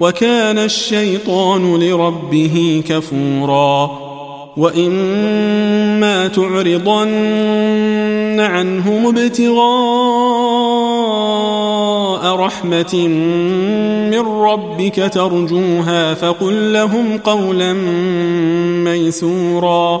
وكان الشيطان لربه كفورا وإما تعرضن عنهم ابتغاء رحمة من ربك ترجوها فقل لهم قولا ميسورا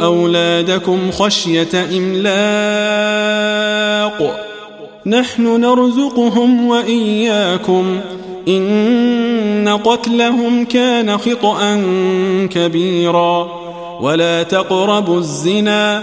أولادكم خشية إملاق. نحن نرزقهم وإياكم. إن قتلهم كان خطأ كبيرا. ولا تقربوا الزنا.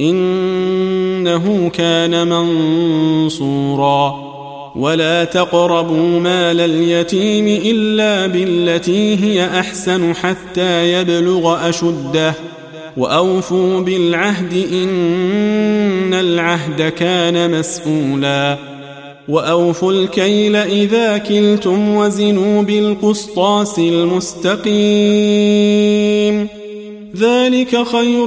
إنه كان منصورا. ولا تقربوا مال اليتيم إلا بالتي هي أحسن حتى يبلغ أشده. وأوفوا بالعهد إن العهد كان مسؤولا. وأوفوا الكيل إذا كلتم وزنوا بالقسطاس المستقيم. ذلك خير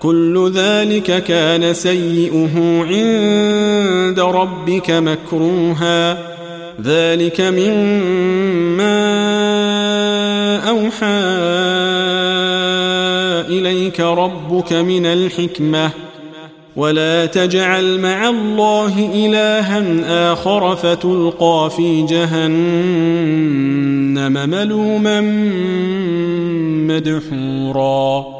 كل ذلك كان سيئه عند ربك مكروها. ذلك مما أوحى إليك ربك من الحكمة. ولا تجعل مع الله إلها آخر فتلقى في جهنم ملوما مدحورا.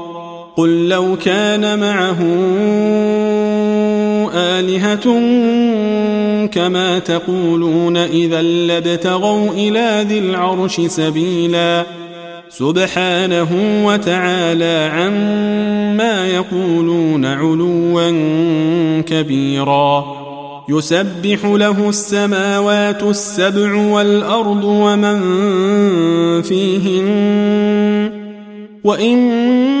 قل لو كان معه آلهة كما تقولون إذا لابتغوا إلى ذي العرش سبيلا سبحانه وتعالى عما يقولون علوا كبيرا يسبح له السماوات السبع والأرض ومن فيهن من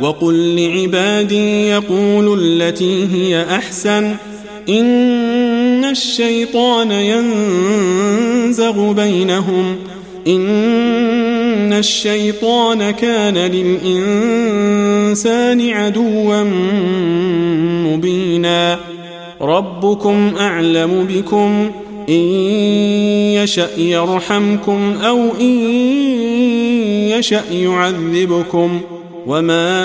وقل لعبادي يقولوا التي هي أحسن إن الشيطان ينزغ بينهم إن الشيطان كان للإنسان عدوا مبيناً ربكم أعلم بكم إن يشأ يرحمكم أو إن يشأ يعذبكم وما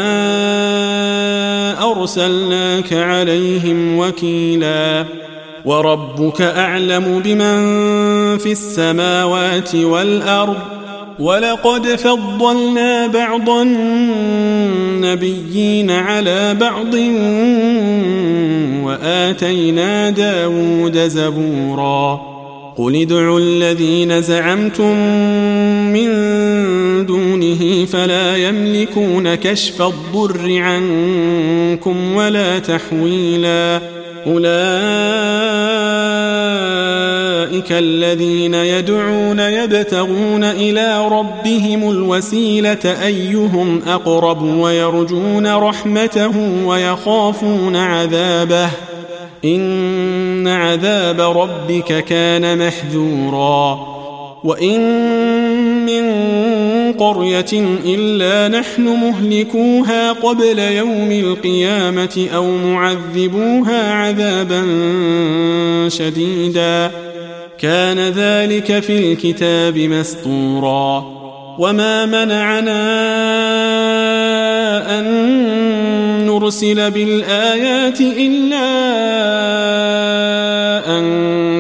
ارسلناك عليهم وكيلا وربك اعلم بمن في السماوات والارض ولقد فضلنا بعض النبيين على بعض وآتينا داود زبورا قل ادعوا الذين زعمتم من دونه فلا يملكون كشف الضر عنكم ولا تحويلا. أولئك الذين يدعون يبتغون إلى ربهم الوسيلة أيهم أقرب ويرجون رحمته ويخافون عذابه. إن عذاب ربك كان محذورا. وإن من قرية إلا نحن مهلكوها قبل يوم القيامة أو معذبوها عذابا شديدا كان ذلك في الكتاب مسطورا وما منعنا أن نرسل بالآيات إلا أن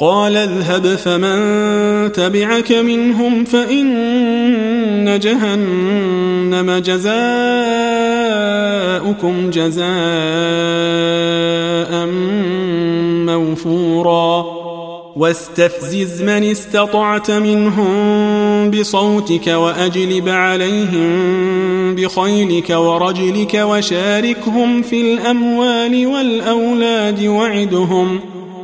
قال اذهب فمن تبعك منهم فإن جهنم جزاؤكم جزاء موفورا. واستفزز من استطعت منهم بصوتك وأجلب عليهم بخيلك ورجلك وشاركهم في الأموال والأولاد وعدهم ۖ.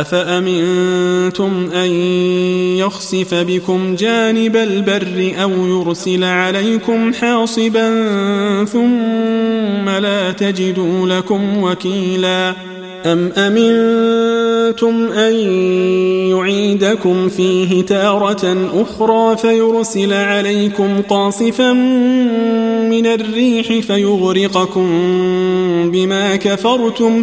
أفأمنتم أن يخسف بكم جانب البر أو يرسل عليكم حاصبا ثم لا تجدوا لكم وكيلا أم أمنتم أن يعيدكم فيه تارة أخرى فيرسل عليكم قاصفا من الريح فيغرقكم بما كفرتم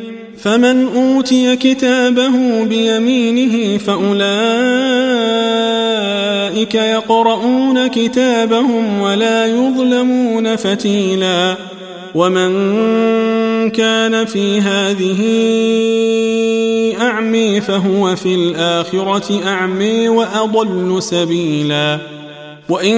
فمن أوتي كتابه بيمينه فأولئك يقرؤون كتابهم ولا يظلمون فتيلا. ومن كان في هذه أعمي فهو في الآخرة أعمي وأضل سبيلا. وإن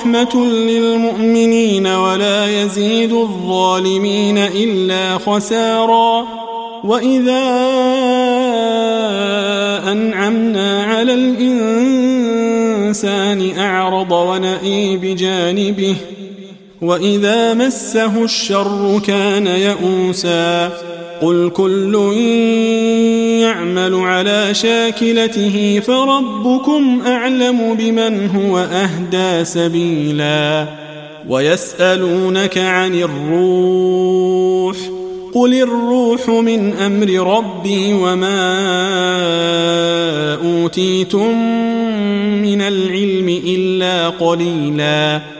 ورحمة للمؤمنين ولا يزيد الظالمين إلا خسارا وإذا أنعمنا على الإنسان أعرض ونئي بجانبه وإذا مسه الشر كان يئوسا قل كل يعمل على شاكلته فربكم أعلم بمن هو أهدى سبيلا ويسألونك عن الروح قل الروح من أمر ربي وما أوتيتم من العلم إلا قليلاً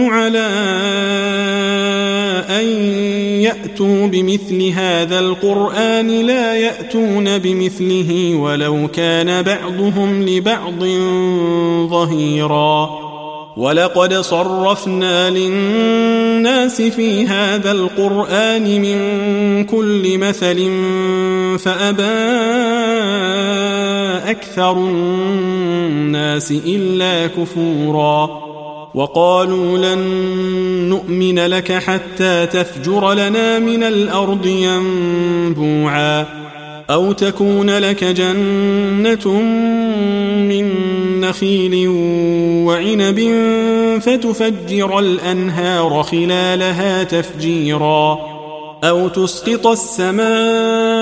على أن يأتوا بمثل هذا القرآن لا يأتون بمثله ولو كان بعضهم لبعض ظهيرا. ولقد صرفنا للناس في هذا القرآن من كل مثل فأبى أكثر الناس إلا كفوراً. وقالوا لن نؤمن لك حتى تفجر لنا من الأرض ينبوعا أو تكون لك جنة من نخيل وعنب فتفجر الأنهار خلالها تفجيرا أو تسقط السماء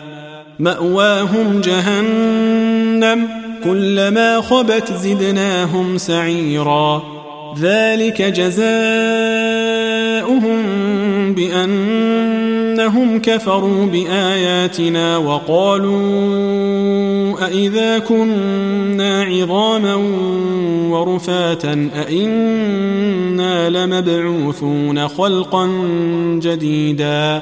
مأواهم جهنم كلما خبت زدناهم سعيرا. ذلك جزاؤهم بأنهم كفروا بآياتنا وقالوا أإذا كنا عظاما ورفاتا أإنا لمبعوثون خلقا جديدا.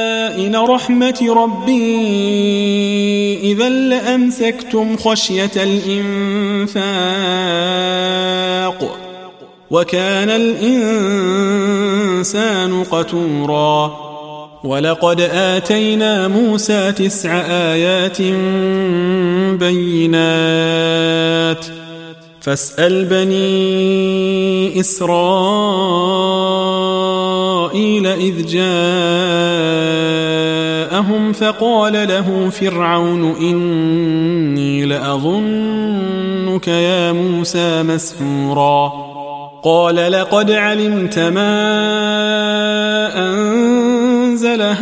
رحمة ربي إذا لأمسكتم خشية الإنفاق. وكان الإنسان قتورا. ولقد آتينا موسى تسع آيات بينات. فاسأل بني إسرائيل إذ جاءهم فقال له فرعون إني لأظنك يا موسى مسحورا. قال لقد علمت ما أنزل هؤلاء